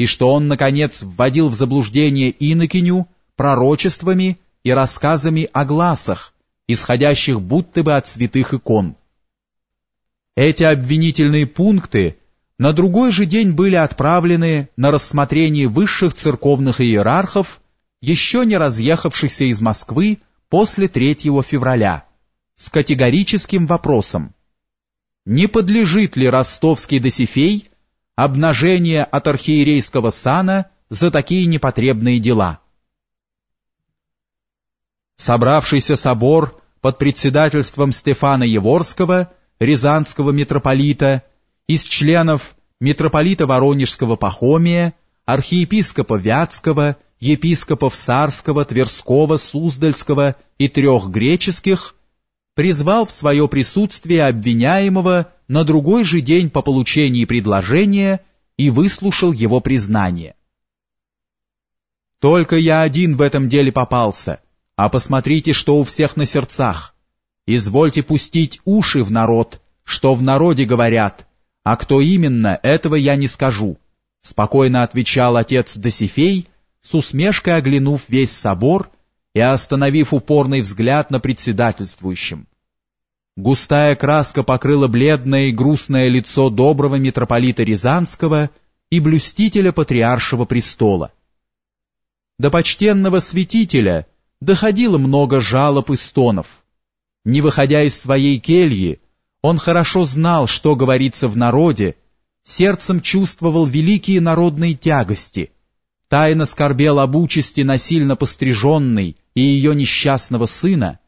и что он, наконец, вводил в заблуждение инокиню пророчествами и рассказами о глазах, исходящих будто бы от святых икон. Эти обвинительные пункты на другой же день были отправлены на рассмотрение высших церковных иерархов, еще не разъехавшихся из Москвы после 3 февраля, с категорическим вопросом, не подлежит ли ростовский Досифей обнажение от архиерейского сана за такие непотребные дела. Собравшийся собор под председательством Стефана Еворского, рязанского митрополита, из членов митрополита Воронежского Пахомия, архиепископа Вятского, епископов Сарского, Тверского, Суздальского и трех греческих, призвал в свое присутствие обвиняемого на другой же день по получении предложения и выслушал его признание. «Только я один в этом деле попался», а посмотрите, что у всех на сердцах. Извольте пустить уши в народ, что в народе говорят, а кто именно, этого я не скажу, спокойно отвечал отец Досифей, с усмешкой оглянув весь собор и остановив упорный взгляд на председательствующем. Густая краска покрыла бледное и грустное лицо доброго митрополита Рязанского и блюстителя патриаршего престола. До почтенного святителя доходило много жалоб и стонов. Не выходя из своей кельи, он хорошо знал, что говорится в народе, сердцем чувствовал великие народные тягости, тайно скорбел об участи насильно постриженной и ее несчастного сына,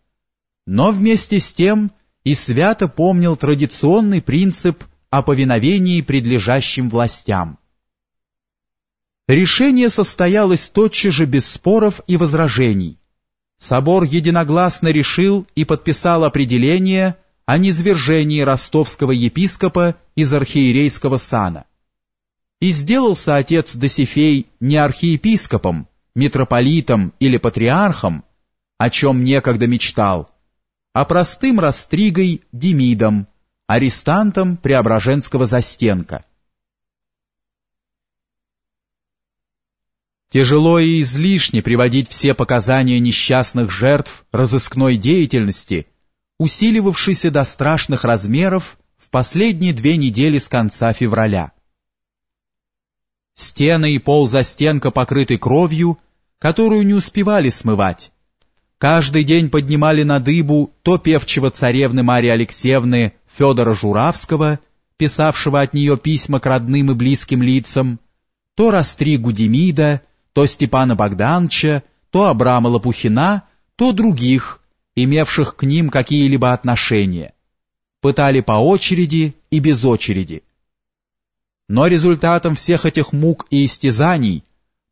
но вместе с тем и свято помнил традиционный принцип о повиновении предлежащим властям. Решение состоялось тотчас же без споров и возражений, собор единогласно решил и подписал определение о низвержении ростовского епископа из архиерейского сана. И сделался отец Досифей не архиепископом, митрополитом или патриархом, о чем некогда мечтал, а простым растригой Демидом, арестантом Преображенского застенка. Тяжело и излишне приводить все показания несчастных жертв разыскной деятельности, усиливавшейся до страшных размеров в последние две недели с конца февраля. Стены и пол застенка покрыты кровью, которую не успевали смывать. Каждый день поднимали на дыбу то певчего царевны Марии Алексеевны Федора Журавского, писавшего от нее письма к родным и близким лицам, то Растригу Демида, то Степана Богдановича, то Абрама Лопухина, то других, имевших к ним какие-либо отношения. Пытали по очереди и без очереди. Но результатом всех этих мук и истязаний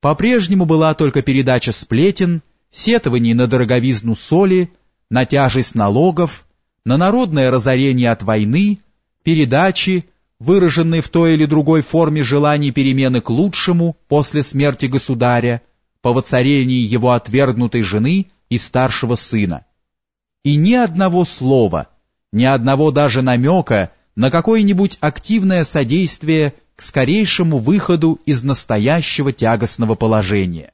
по-прежнему была только передача сплетен, сетований на дороговизну соли, на тяжесть налогов, на народное разорение от войны, передачи, выраженный в той или другой форме желаний перемены к лучшему после смерти государя, по воцарении его отвергнутой жены и старшего сына. И ни одного слова, ни одного даже намека на какое-нибудь активное содействие к скорейшему выходу из настоящего тягостного положения.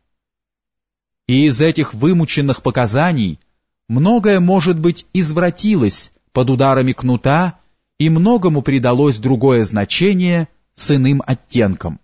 И из этих вымученных показаний многое, может быть, извратилось под ударами кнута и многому придалось другое значение с иным оттенком.